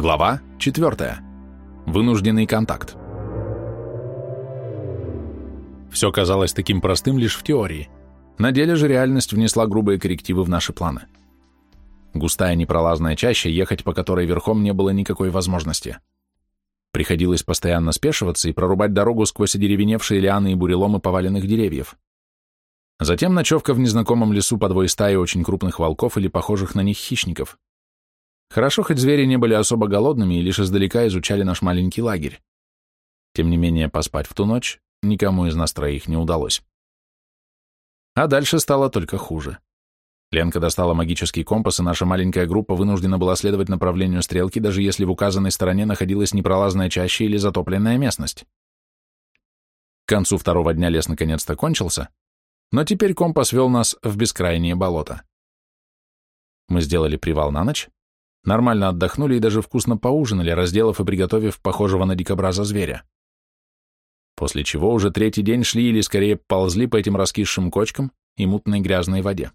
Глава 4. Вынужденный контакт. Все казалось таким простым лишь в теории. На деле же реальность внесла грубые коррективы в наши планы. Густая непролазная чаща, ехать по которой верхом не было никакой возможности. Приходилось постоянно спешиваться и прорубать дорогу сквозь одеревеневшие лианы и буреломы поваленных деревьев. Затем ночевка в незнакомом лесу по двое стаи очень крупных волков или похожих на них хищников. Хорошо, хоть звери не были особо голодными и лишь издалека изучали наш маленький лагерь. Тем не менее, поспать в ту ночь никому из нас троих не удалось. А дальше стало только хуже. Ленка достала магический компас, и наша маленькая группа вынуждена была следовать направлению стрелки, даже если в указанной стороне находилась непролазная чаща или затопленная местность. К концу второго дня лес наконец-то кончился, но теперь компас вел нас в бескрайние болота. Мы сделали привал на ночь, нормально отдохнули и даже вкусно поужинали, разделав и приготовив похожего на дикобраза зверя. После чего уже третий день шли или скорее ползли по этим раскисшим кочкам и мутной грязной воде.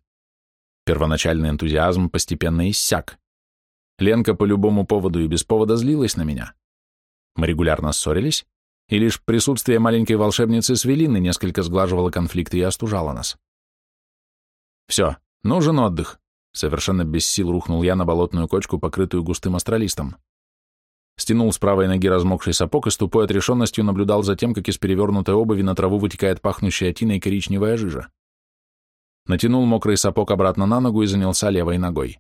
Первоначальный энтузиазм постепенно иссяк. Ленка по любому поводу и без повода злилась на меня. Мы регулярно ссорились, и лишь присутствие маленькой волшебницы Свелины несколько сглаживало конфликты и остужало нас. Все, нужен отдых. Совершенно без сил рухнул я на болотную кочку, покрытую густым астралистом. Стянул с правой ноги размокший сапог и с тупой отрешенностью наблюдал за тем, как из перевернутой обуви на траву вытекает пахнущая тиной коричневая жижа. Натянул мокрый сапог обратно на ногу и занялся левой ногой.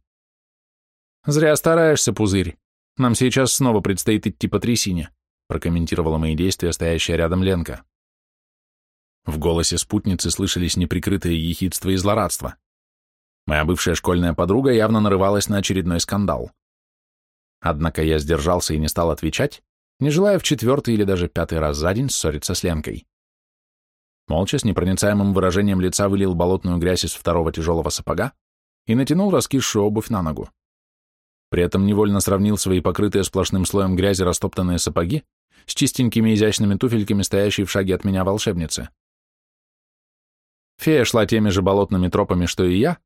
«Зря стараешься, пузырь. Нам сейчас снова предстоит идти по трясине», прокомментировала мои действия стоящая рядом Ленка. В голосе спутницы слышались неприкрытые ехидство и злорадство. Моя бывшая школьная подруга явно нарывалась на очередной скандал. Однако я сдержался и не стал отвечать, не желая в четвертый или даже пятый раз за день ссориться с Ленкой. Молча, с непроницаемым выражением лица вылил болотную грязь из второго тяжелого сапога и натянул раскисшую обувь на ногу. При этом невольно сравнил свои покрытые сплошным слоем грязи растоптанные сапоги с чистенькими изящными туфельками, стоящей в шаге от меня волшебницы. Фея шла теми же болотными тропами, что и я,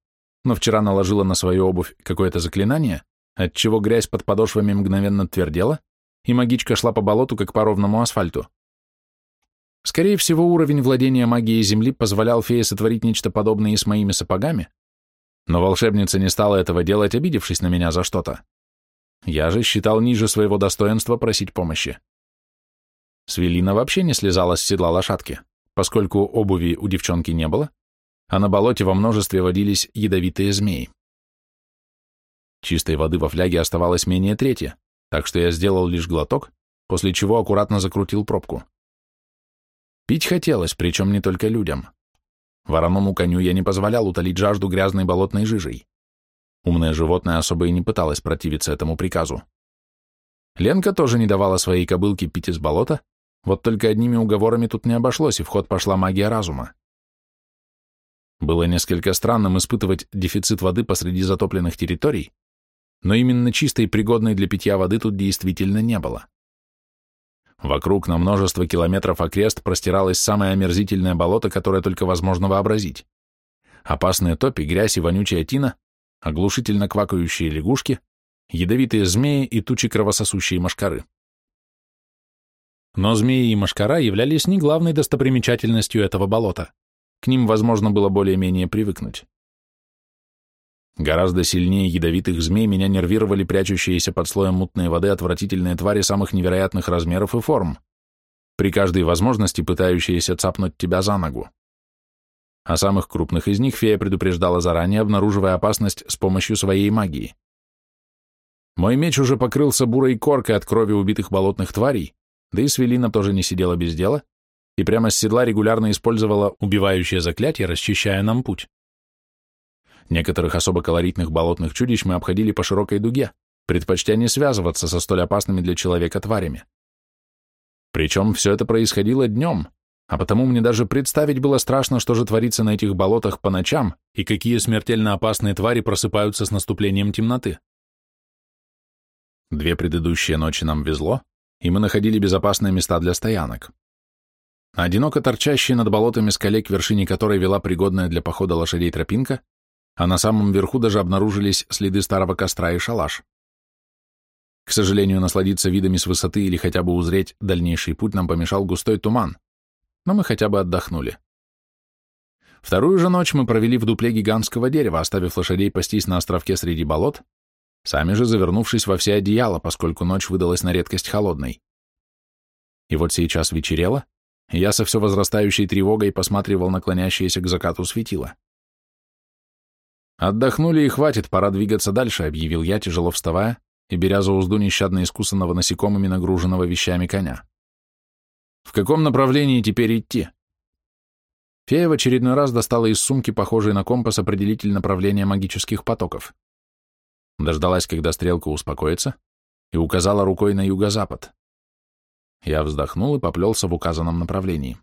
но вчера наложила на свою обувь какое-то заклинание, отчего грязь под подошвами мгновенно твердела, и магичка шла по болоту, как по ровному асфальту. Скорее всего, уровень владения магией Земли позволял фее сотворить нечто подобное и с моими сапогами, но волшебница не стала этого делать, обидевшись на меня за что-то. Я же считал ниже своего достоинства просить помощи. Свелина вообще не слезала с седла лошадки, поскольку обуви у девчонки не было, а на болоте во множестве водились ядовитые змеи. Чистой воды во фляге оставалось менее трети, так что я сделал лишь глоток, после чего аккуратно закрутил пробку. Пить хотелось, причем не только людям. Вороному коню я не позволял утолить жажду грязной болотной жижей. Умное животное особо и не пыталось противиться этому приказу. Ленка тоже не давала своей кобылке пить из болота, вот только одними уговорами тут не обошлось, и в ход пошла магия разума. Было несколько странным испытывать дефицит воды посреди затопленных территорий, но именно чистой пригодной для питья воды тут действительно не было. Вокруг на множество километров окрест простиралось самое омерзительное болото, которое только возможно вообразить. Опасные топи, грязь и вонючая тина, оглушительно квакающие лягушки, ядовитые змеи и тучи кровососущей мошкары. Но змеи и мошкара являлись не главной достопримечательностью этого болота. К ним возможно было более-менее привыкнуть. Гораздо сильнее ядовитых змей меня нервировали прячущиеся под слоем мутной воды отвратительные твари самых невероятных размеров и форм, при каждой возможности пытающиеся цапнуть тебя за ногу. О самых крупных из них фея предупреждала заранее, обнаруживая опасность с помощью своей магии. Мой меч уже покрылся бурой коркой от крови убитых болотных тварей, да и Свелина тоже не сидела без дела и прямо с седла регулярно использовала убивающее заклятие, расчищая нам путь. Некоторых особо колоритных болотных чудищ мы обходили по широкой дуге, предпочтя не связываться со столь опасными для человека тварями. Причем все это происходило днем, а потому мне даже представить было страшно, что же творится на этих болотах по ночам и какие смертельно опасные твари просыпаются с наступлением темноты. Две предыдущие ночи нам везло, и мы находили безопасные места для стоянок. Одиноко торчащая над болотами скале, к вершине которой вела пригодная для похода лошадей тропинка, а на самом верху даже обнаружились следы старого костра и шалаш. К сожалению, насладиться видами с высоты или хотя бы узреть дальнейший путь нам помешал густой туман, но мы хотя бы отдохнули. Вторую же ночь мы провели в дупле гигантского дерева, оставив лошадей пастись на островке среди болот, сами же завернувшись во все одеяло, поскольку ночь выдалась на редкость холодной. И вот сейчас вечерело, я со все возрастающей тревогой посматривал на к закату светило. «Отдохнули и хватит, пора двигаться дальше», — объявил я, тяжело вставая и беря за узду нещадно искусанного насекомыми нагруженного вещами коня. «В каком направлении теперь идти?» Фея в очередной раз достала из сумки, похожий на компас, определитель направления магических потоков. Дождалась, когда стрелка успокоится, и указала рукой на юго-запад. Я вздохнул и поплелся в указанном направлении.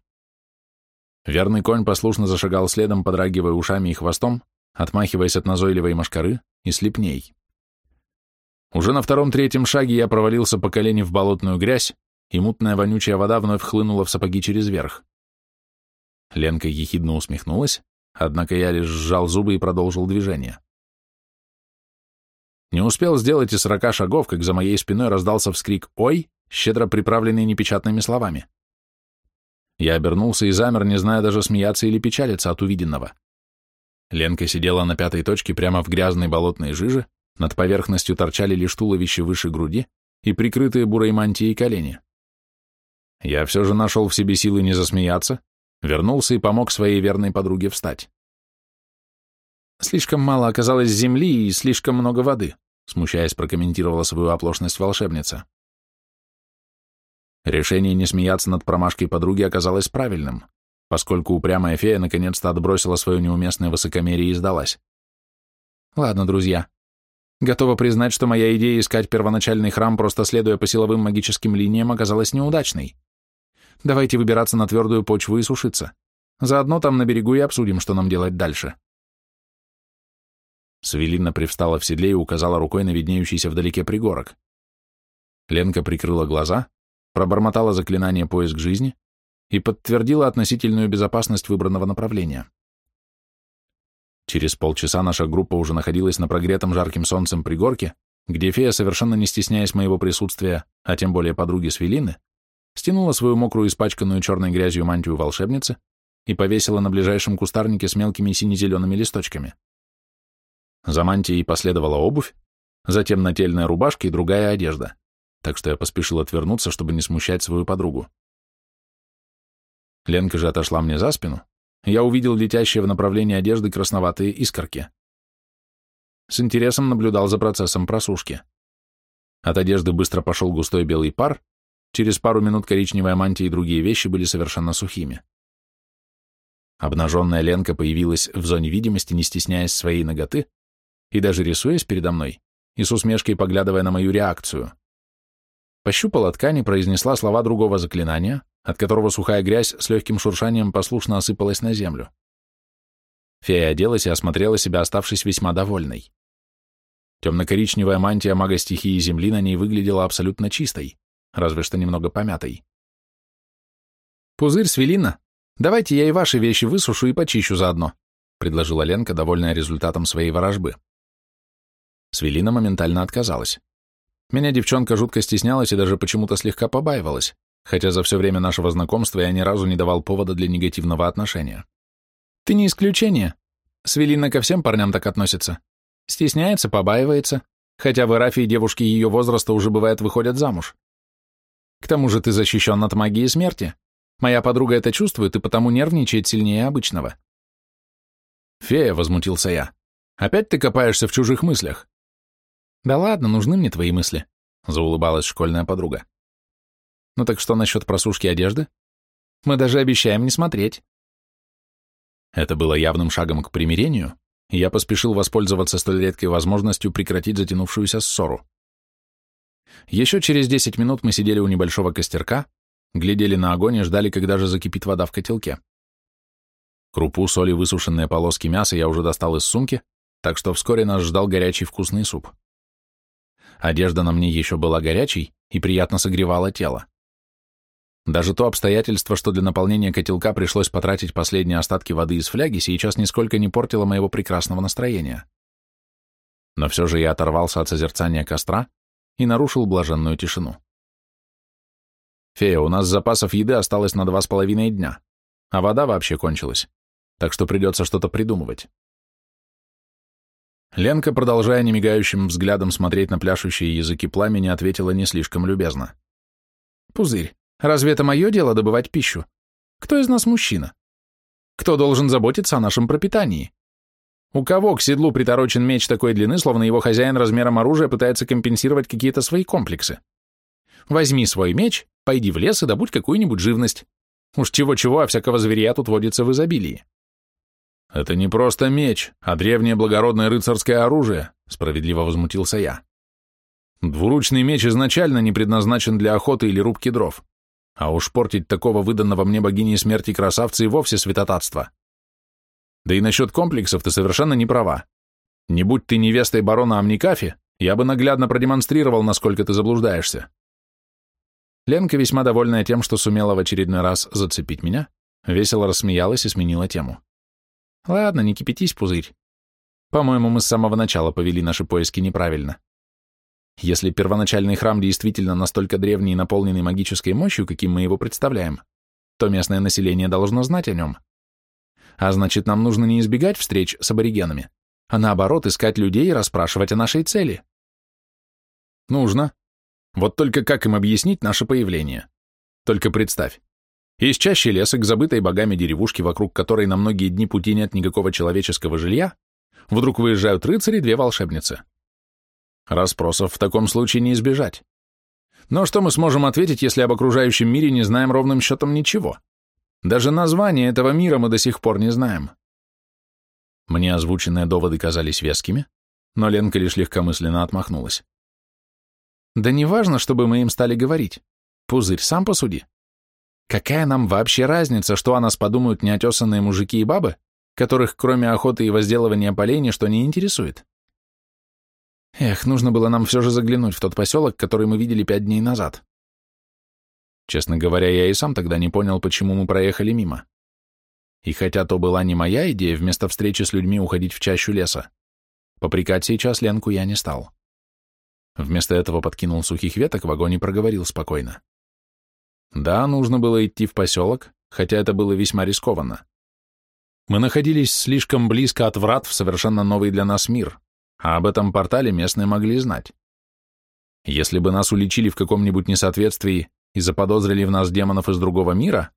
Верный конь послушно зашагал следом, подрагивая ушами и хвостом, отмахиваясь от назойливой мошкары и слепней. Уже на втором-третьем шаге я провалился по колени в болотную грязь, и мутная вонючая вода вновь хлынула в сапоги через верх. Ленка ехидно усмехнулась, однако я лишь сжал зубы и продолжил движение. Не успел сделать и сорока шагов, как за моей спиной раздался вскрик «Ой!», щедро приправленный непечатными словами. Я обернулся и замер, не зная даже смеяться или печалиться от увиденного. Ленка сидела на пятой точке прямо в грязной болотной жиже, над поверхностью торчали лишь туловище выше груди и прикрытые бурой мантией колени. Я все же нашел в себе силы не засмеяться, вернулся и помог своей верной подруге встать. Слишком мало оказалось земли и слишком много воды, смущаясь, прокомментировала свою оплошность волшебница. Решение не смеяться над промашкой подруги оказалось правильным, поскольку упрямая фея наконец-то отбросила свое неуместное высокомерие и сдалась. Ладно, друзья, готова признать, что моя идея искать первоначальный храм, просто следуя по силовым магическим линиям, оказалась неудачной. Давайте выбираться на твердую почву и сушиться. Заодно там на берегу и обсудим, что нам делать дальше. Свелина привстала в седле и указала рукой на виднеющийся вдалеке пригорок. Ленка прикрыла глаза, пробормотала заклинание «Поиск жизни» и подтвердила относительную безопасность выбранного направления. Через полчаса наша группа уже находилась на прогретом жарким солнцем пригорке, где фея, совершенно не стесняясь моего присутствия, а тем более подруги Свелины, стянула свою мокрую испачканную черной грязью мантию волшебницы и повесила на ближайшем кустарнике с мелкими сине-зелеными листочками. За мантией последовала обувь, затем нательная рубашка и другая одежда, так что я поспешил отвернуться, чтобы не смущать свою подругу. Ленка же отошла мне за спину, я увидел летящие в направлении одежды красноватые искорки. С интересом наблюдал за процессом просушки. От одежды быстро пошел густой белый пар, через пару минут коричневая мантия и другие вещи были совершенно сухими. Обнаженная Ленка появилась в зоне видимости, не стесняясь своей ноготы, и даже рисуясь передо мной, и с усмешкой поглядывая на мою реакцию. Пощупала ткань и произнесла слова другого заклинания, от которого сухая грязь с легким шуршанием послушно осыпалась на землю. Фея оделась и осмотрела себя, оставшись весьма довольной. Темно-коричневая мантия мага стихии земли на ней выглядела абсолютно чистой, разве что немного помятой. «Пузырь свелина, давайте я и ваши вещи высушу и почищу заодно», предложила Ленка, довольная результатом своей ворожбы. Свелина моментально отказалась. Меня девчонка жутко стеснялась и даже почему-то слегка побаивалась хотя за все время нашего знакомства я ни разу не давал повода для негативного отношения. Ты не исключение. Свелина ко всем парням так относится. Стесняется, побаивается, хотя в Эрафии девушки ее возраста уже бывает выходят замуж. К тому же ты защищен от магии смерти. Моя подруга это чувствует и потому нервничает сильнее обычного. Фея, возмутился я. Опять ты копаешься в чужих мыслях? Да ладно, нужны мне твои мысли, заулыбалась школьная подруга. Ну так что насчет просушки одежды? Мы даже обещаем не смотреть. Это было явным шагом к примирению, и я поспешил воспользоваться столь редкой возможностью прекратить затянувшуюся ссору. Еще через десять минут мы сидели у небольшого костерка, глядели на огонь и ждали, когда же закипит вода в котелке. Крупу, соль и высушенные полоски мяса я уже достал из сумки, так что вскоре нас ждал горячий вкусный суп. Одежда на мне еще была горячей и приятно согревала тело. Даже то обстоятельство, что для наполнения котелка пришлось потратить последние остатки воды из фляги, сейчас нисколько не портило моего прекрасного настроения. Но все же я оторвался от созерцания костра и нарушил блаженную тишину. «Фея, у нас запасов еды осталось на два с половиной дня, а вода вообще кончилась, так что придется что-то придумывать». Ленка, продолжая немигающим взглядом смотреть на пляшущие языки пламени, ответила не слишком любезно. «Пузырь, разве это мое дело добывать пищу? Кто из нас мужчина? Кто должен заботиться о нашем пропитании? У кого к седлу приторочен меч такой длины, словно его хозяин размером оружия пытается компенсировать какие-то свои комплексы? Возьми свой меч, пойди в лес и добудь какую-нибудь живность. Уж чего-чего, а всякого зверя тут водится в изобилии. «Это не просто меч, а древнее благородное рыцарское оружие», — справедливо возмутился я. «Двуручный меч изначально не предназначен для охоты или рубки дров, а уж портить такого выданного мне богиней смерти красавца и вовсе святотатство. Да и насчет комплексов ты совершенно не права. Не будь ты невестой барона Амникафи, я бы наглядно продемонстрировал, насколько ты заблуждаешься». Ленка, весьма довольная тем, что сумела в очередной раз зацепить меня, весело рассмеялась и сменила тему. Ладно, не кипятись, пузырь. По-моему, мы с самого начала повели наши поиски неправильно. Если первоначальный храм действительно настолько древний и наполненный магической мощью, каким мы его представляем, то местное население должно знать о нем. А значит, нам нужно не избегать встреч с аборигенами, а наоборот искать людей и расспрашивать о нашей цели. Нужно. Вот только как им объяснить наше появление? Только представь, из чаще леса к забытой богами деревушке, вокруг которой на многие дни пути нет никакого человеческого жилья, вдруг выезжают рыцари две волшебницы. Расспросов в таком случае не избежать. Но что мы сможем ответить, если об окружающем мире не знаем ровным счетом ничего? Даже название этого мира мы до сих пор не знаем. Мне озвученные доводы казались вескими, но Ленка лишь легкомысленно отмахнулась. Да не важно, чтобы мы им стали говорить. Пузырь, сам посуди. Какая нам вообще разница, что о нас подумают неотесанные мужики и бабы, которых кроме охоты и возделывания полей ничто не интересует? Эх, нужно было нам все же заглянуть в тот поселок, который мы видели пять дней назад. Честно говоря, я и сам тогда не понял, почему мы проехали мимо. И хотя то была не моя идея вместо встречи с людьми уходить в чащу леса, попрекать сейчас Ленку я не стал. Вместо этого подкинул сухих веток в огонь и проговорил спокойно. Да, нужно было идти в поселок, хотя это было весьма рискованно. Мы находились слишком близко от врат в совершенно новый для нас мир, а об этом портале местные могли знать. Если бы нас уличили в каком-нибудь несоответствии и заподозрили в нас демонов из другого мира,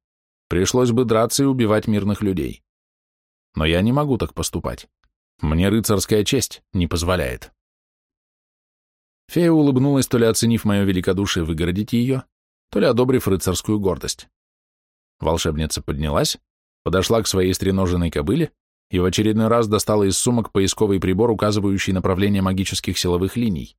пришлось бы драться и убивать мирных людей. Но я не могу так поступать. Мне рыцарская честь не позволяет. Фея улыбнулась, то ли оценив мое великодушие выгородить ее, то ли одобрив рыцарскую гордость. Волшебница поднялась, подошла к своей стреноженной кобыле и в очередной раз достала из сумок поисковый прибор, указывающий направление магических силовых линий.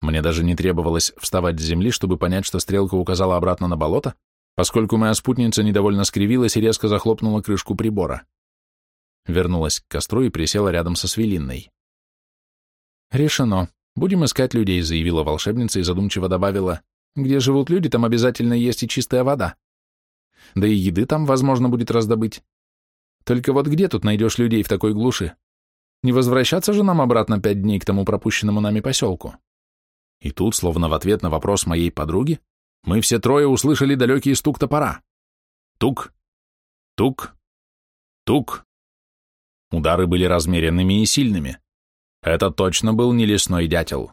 Мне даже не требовалось вставать с земли, чтобы понять, что стрелка указала обратно на болото, поскольку моя спутница недовольно скривилась и резко захлопнула крышку прибора. Вернулась к костру и присела рядом со свелинной. «Решено. Будем искать людей», — заявила волшебница и задумчиво добавила, где живут люди, там обязательно есть и чистая вода. Да и еды там возможно будет раздобыть. Только вот где тут найдешь людей в такой глуши? Не возвращаться же нам обратно пять дней к тому пропущенному нами поселку? И тут, словно в ответ на вопрос моей подруги, мы все трое услышали далекий стук топора. Тук, тук, тук. Удары были размеренными и сильными. Это точно был не лесной дятел.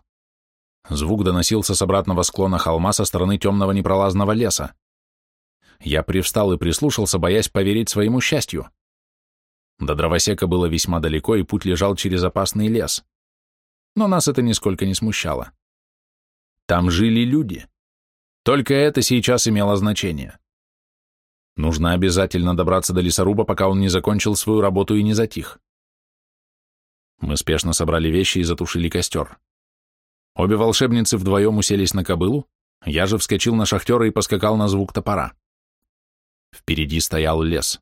Звук доносился с обратного склона холма со стороны темного непролазного леса. Я привстал и прислушался, боясь поверить своему счастью. До дровосека было весьма далеко, и путь лежал через опасный лес. Но нас это нисколько не смущало. Там жили люди. Только это сейчас имело значение. Нужно обязательно добраться до лесоруба, пока он не закончил свою работу и не затих. Мы спешно собрали вещи и затушили костер. Обе волшебницы вдвоем уселись на кобылу, я же вскочил на шахтера и поскакал на звук топора. Впереди стоял лес.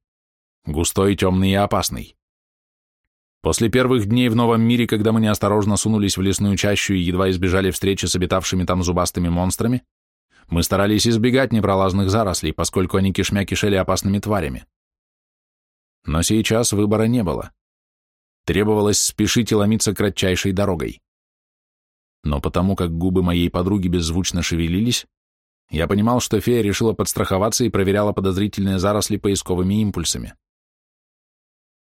Густой, темный и опасный. После первых дней в новом мире, когда мы неосторожно сунулись в лесную чащу и едва избежали встречи с обитавшими там зубастыми монстрами, мы старались избегать непролазных зарослей, поскольку они кишмя кишели опасными тварями. Но сейчас выбора не было. Требовалось спешить и ломиться кратчайшей дорогой. Но потому как губы моей подруги беззвучно шевелились, я понимал, что фея решила подстраховаться и проверяла подозрительные заросли поисковыми импульсами.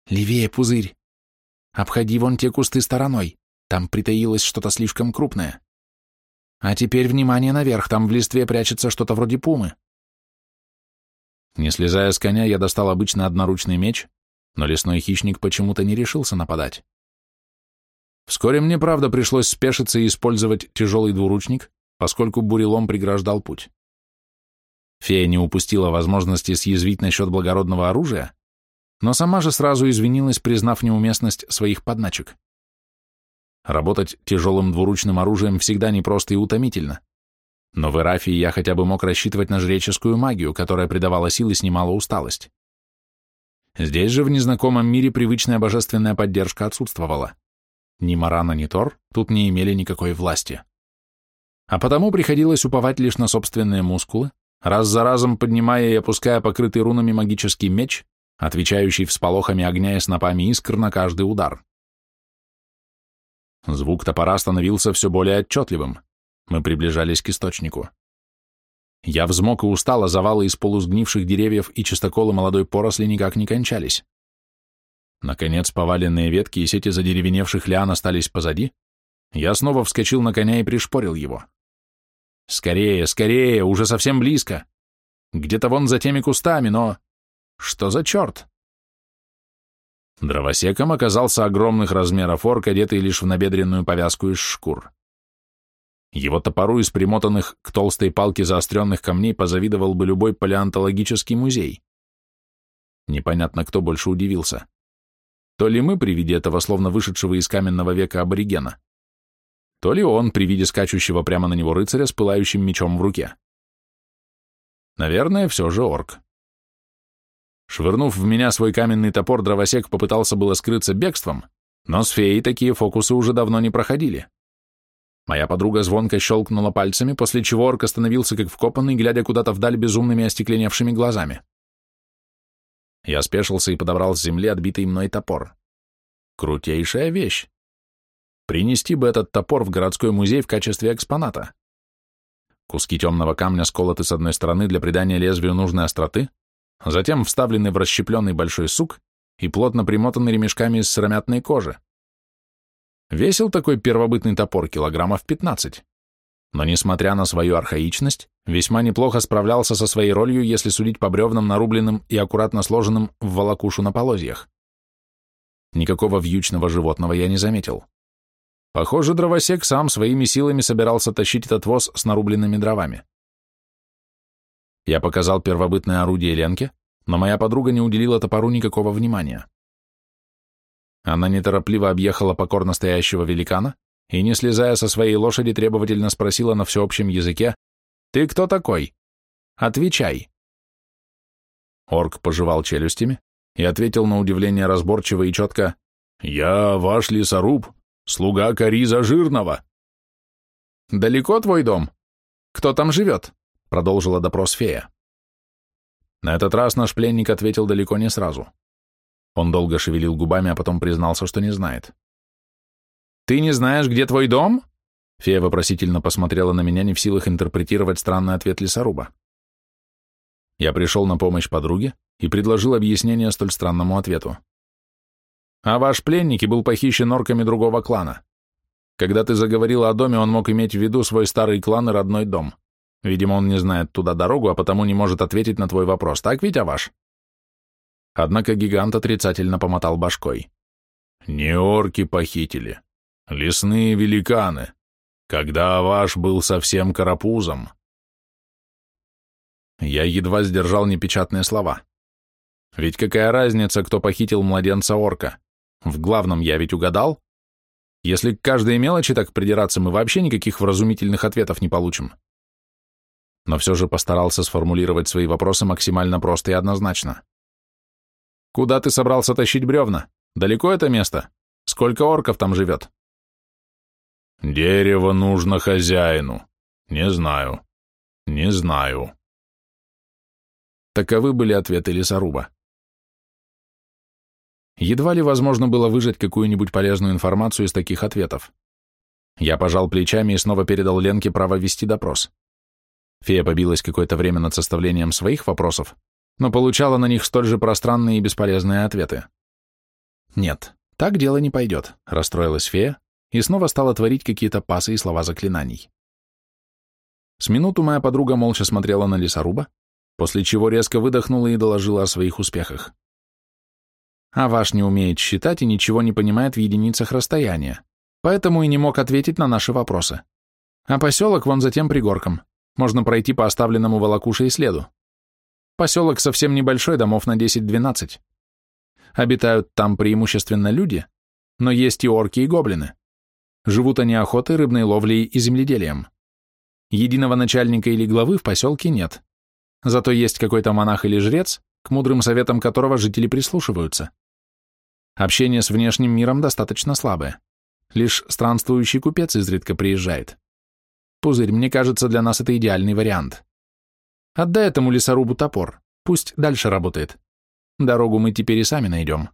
«Левее, пузырь! Обходи вон те кусты стороной, там притаилось что-то слишком крупное. А теперь внимание наверх, там в листве прячется что-то вроде пумы». Не слезая с коня, я достал обычный одноручный меч, но лесной хищник почему-то не решился нападать. Вскоре мне, правда, пришлось спешиться и использовать тяжелый двуручник, поскольку бурелом преграждал путь. Фея не упустила возможности съязвить насчет благородного оружия, но сама же сразу извинилась, признав неуместность своих подначек. Работать тяжелым двуручным оружием всегда непросто и утомительно. Но в Эрафии я хотя бы мог рассчитывать на жреческую магию, которая придавала сил и снимала усталость. Здесь же в незнакомом мире привычная божественная поддержка отсутствовала. Ни Марана, ни Тор тут не имели никакой власти. А потому приходилось уповать лишь на собственные мускулы, раз за разом поднимая и опуская покрытый рунами магический меч, отвечающий всполохами огня и снопами искр на каждый удар. Звук топора становился все более отчетливым. Мы приближались к источнику. Я взмок и устал, а завалы из полусгнивших деревьев и чистоколы молодой поросли никак не кончались. Наконец, поваленные ветки и сети задеревеневших лиан остались позади. Я снова вскочил на коня и пришпорил его. «Скорее, скорее, уже совсем близко! Где-то вон за теми кустами, но... Что за черт?» Дровосеком оказался огромных размеров орк, одетый лишь в набедренную повязку из шкур. Его топору из примотанных к толстой палке заостренных камней позавидовал бы любой палеонтологический музей. Непонятно, кто больше удивился. То ли мы при виде этого словно вышедшего из каменного века аборигена, то ли он при виде скачущего прямо на него рыцаря с пылающим мечом в руке. Наверное, все же орк. Швырнув в меня свой каменный топор, дровосек попытался было скрыться бегством, но с феей такие фокусы уже давно не проходили. Моя подруга звонко щелкнула пальцами, после чего орк остановился как вкопанный, глядя куда-то вдаль безумными остекленевшими глазами. Я спешился и подобрал с земли отбитый мной топор. Крутейшая вещь. Принести бы этот топор в городской музей в качестве экспоната. Куски темного камня сколоты с одной стороны для придания лезвию нужной остроты, затем вставлены в расщепленный большой сук и плотно примотаны ремешками из сыромятной кожи. Весил такой первобытный топор килограммов 15 но, несмотря на свою архаичность, весьма неплохо справлялся со своей ролью, если судить по бревнам, нарубленным и аккуратно сложенным в волокушу на полозьях. Никакого вьючного животного я не заметил. Похоже, дровосек сам своими силами собирался тащить этот воз с нарубленными дровами. Я показал первобытное орудие Ленке, но моя подруга не уделила топору никакого внимания. Она неторопливо объехала покорно стоящего великана, и, не слезая со своей лошади, требовательно спросила на всеобщем языке, «Ты кто такой? Отвечай!» Орк пожевал челюстями и ответил на удивление разборчиво и четко, «Я ваш лесоруб, слуга Кариза Жирного». «Далеко твой дом? Кто там живет?» — продолжила допрос фея. На этот раз наш пленник ответил далеко не сразу. Он долго шевелил губами, а потом признался, что не знает. «Ты не знаешь, где твой дом?» Фея вопросительно посмотрела на меня, не в силах интерпретировать странный ответ лесоруба. Я пришел на помощь подруге и предложил объяснение столь странному ответу. «А ваш пленник был похищен орками другого клана. Когда ты заговорила о доме, он мог иметь в виду свой старый клан и родной дом. Видимо, он не знает туда дорогу, а потому не может ответить на твой вопрос. Так ведь, Аваш?» Однако гигант отрицательно помотал башкой. «Не орки похитили лесные великаны, когда ваш был совсем карапузом. Я едва сдержал непечатные слова. Ведь какая разница, кто похитил младенца орка? В главном я ведь угадал. Если к каждой мелочи так придираться, мы вообще никаких вразумительных ответов не получим. Но все же постарался сформулировать свои вопросы максимально просто и однозначно. Куда ты собрался тащить бревна? Далеко это место? Сколько орков там живет? Дерево нужно хозяину. Не знаю. Не знаю. Таковы были ответы лесоруба. Едва ли возможно было выжать какую-нибудь полезную информацию из таких ответов. Я пожал плечами и снова передал Ленке право вести допрос. Фея побилась какое-то время над составлением своих вопросов, но получала на них столь же пространные и бесполезные ответы. «Нет, так дело не пойдет», — расстроилась фея и снова стала творить какие-то пасы и слова заклинаний. С минуту моя подруга молча смотрела на лесоруба, после чего резко выдохнула и доложила о своих успехах. А ваш не умеет считать и ничего не понимает в единицах расстояния, поэтому и не мог ответить на наши вопросы. А поселок вон за тем пригорком. Можно пройти по оставленному волокушей следу. Поселок совсем небольшой, домов на 10-12. Обитают там преимущественно люди, но есть и орки, и гоблины. Живут они охотой, рыбной ловлей и земледелием. Единого начальника или главы в поселке нет. Зато есть какой-то монах или жрец, к мудрым советам которого жители прислушиваются. Общение с внешним миром достаточно слабое. Лишь странствующий купец изредка приезжает. Пузырь, мне кажется, для нас это идеальный вариант. Отдай этому лесорубу топор, пусть дальше работает. Дорогу мы теперь и сами найдем.